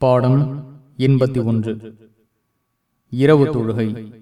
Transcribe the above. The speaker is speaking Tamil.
பாடம் எண்பத்தி ஒன்று. இரவு தொழுகை.